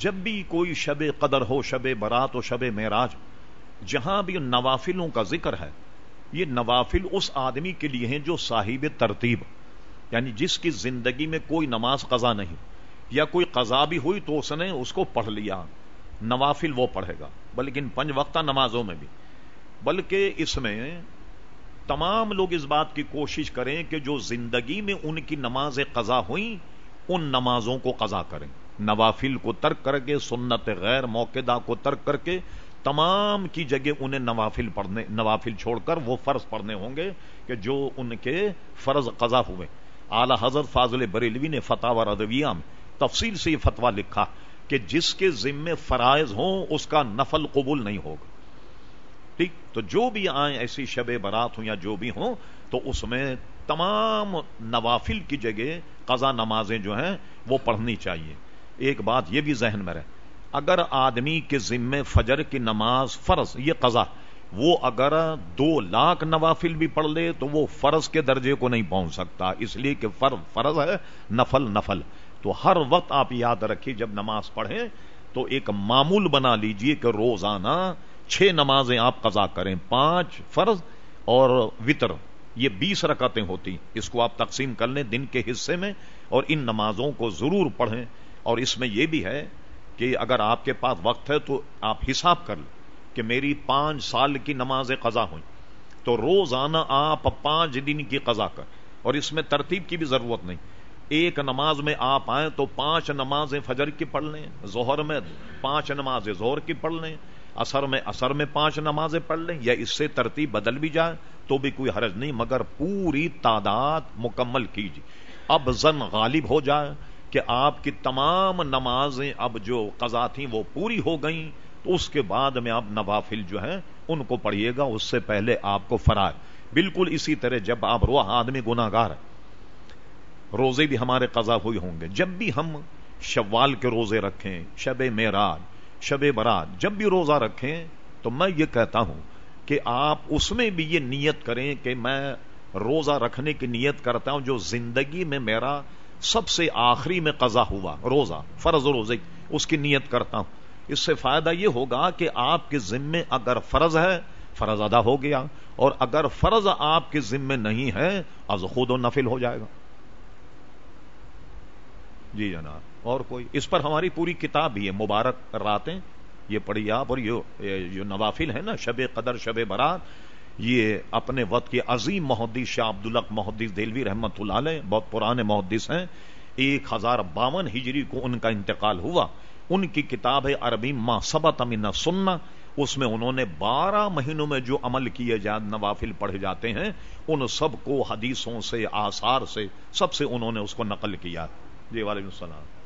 جب بھی کوئی شب قدر ہو، شب برات و شب معراج، جہاں بھی نوافلوں کا ذکر ہے، یہ نوافل اس آدمی کے لیے ہیں جو صاحب ترتیب یعنی جس کی زندگی میں کوئی نماز قضا نہیں، یا کوئی قضا بھی ہوئی تو اس نے اس کو پڑھ لیا۔ نوافل وہ پڑھے گا، بلکہ ان پنج وقتہ نمازوں میں بھی۔ بلکہ اس میں تمام لوگ اس بات کی کوشش کریں کہ جو زندگی میں ان کی نماز قضا ہوئی، ان نمازوں کو قضا کریں۔ نوافل کو ترک کر کے، سنت غیر موقع کو ترک کر کے تمام کی جگہ انہیں نوافل پڑھنے، نوافل چھوڑ کر وہ فرض پڑھنے ہوں گے کہ جو ان کے فرض قضا ہوئے۔ اعلی حضرت فاضل بریلوی نے فتح و ردویہ میں تفصیل سے یہ فتوا لکھا کہ جس کے ذمے فرائض ہوں اس کا نفل قبول نہیں ہوگا۔ ٹھیک؟ تو جو بھی آئیں ایسی شب برات ہوں یا جو بھی ہوں، تو اس میں تمام نوافل کی جگہ قضا نمازیں جو ہیں وہ پڑھنی چاہیے۔ ایک بات یہ بھی ذہن میں رہے۔ اگر آدمی کے ذمے فجر کی نماز فرض، یہ قضا، وہ اگر دو لاکھ نوافل بھی پڑھ لے تو وہ فرض کے درجے کو نہیں پہنچ سکتا۔ اس لیے کہ فرض فرض ہے نفل نفل۔ تو ہر وقت آپ یاد رکھیے، جب نماز پڑھیں تو ایک معمول بنا لیجیے کہ روزانہ چھ نمازیں آپ قضا کریں۔ پانچ فرض اور وطر۔ یہ بیس رکعتیں ہوتی اس کو آپ تقسیم کر لیں دن کے حصے میں اور ان نمازوں کو ضرور پڑھیں۔ اور اس میں یہ بھی ہے کہ اگر آپ کے پاس وقت ہے تو آپ حساب کر لیں کہ میری پانچ سال کی نمازیں قضا ہوئی۔ تو روزانہ آپ پانچ دن کی قضا کر۔ اور اس میں ترتیب کی بھی ضرورت نہیں۔ ایک نماز میں آپ آئیں تو پانچ نمازیں فجر کی پڑھ لیں، ظہر میں پانچ نمازیں ظہر کی پڑھ لیں اثر میں اثر میں پانچ نمازیں پڑھ لیں، یا اس سے ترتیب بدل بھی جائے تو بھی کوئی حرج نہیں، مگر پوری تعداد مکمل کیجیے۔ اب زن غالب ہو جائے کہ آپ کی تمام نمازیں اب جو قضا تھیں وہ پوری ہو گئیں، تو اس کے بعد میں آپ نوافل جو ہیں، ان کو پڑھیے گا، اس سے پہلے آپ کو فرار بالکل اسی طرح جب آپ رو آدمی گناگار روزے بھی ہمارے قضا ہوئی ہوں گے۔ جب بھی ہم شوال کے روزے رکھیں، شب معراج، شب برات، جب بھی روزہ رکھیں، تو میں یہ کہتا ہوں کہ آپ اس میں بھی یہ نیت کریں کہ میں روزہ رکھنے کی نیت کرتا ہوں جو زندگی میں میرا سب سے آخری میں قضا ہوا، روزہ، فرض روزے، اس کی نیت کرتا ہوں۔ اس سے فائدہ یہ ہوگا کہ آپ کے ذمے اگر فرض ہے، فرض ادا ہو گیا، اور اگر فرض آپ کے ذمے نہیں ہے از خود و نفل ہو جائے گا۔ جی جناب، اور کوئی؟ اس پر ہماری پوری کتاب بھی ہے، مبارک راتیں، یہ پڑھی آپ اور یہ جو نوافل ہے نا، شب قدر، شب برات۔ یہ اپنے وقت کے عظیم محدث شاہ عبد الق محدث دلوی رحمت اللہ علیہ، بہت پرانے محدث ہیں۔ ایک ہزار باون ہجری کو ان کا انتقال ہوا۔ ان کی کتاب ہے عربی ماں سبت امین سننا اس میں انہوں نے بارہ مہینوں میں جو عمل کیے جائے، نوافل پڑھے جاتے ہیں، ان سب کو حدیثوں سے، آثار سے، سب سے انہوں نے اس کو نقل کیا۔ جی وعلیکم السلام۔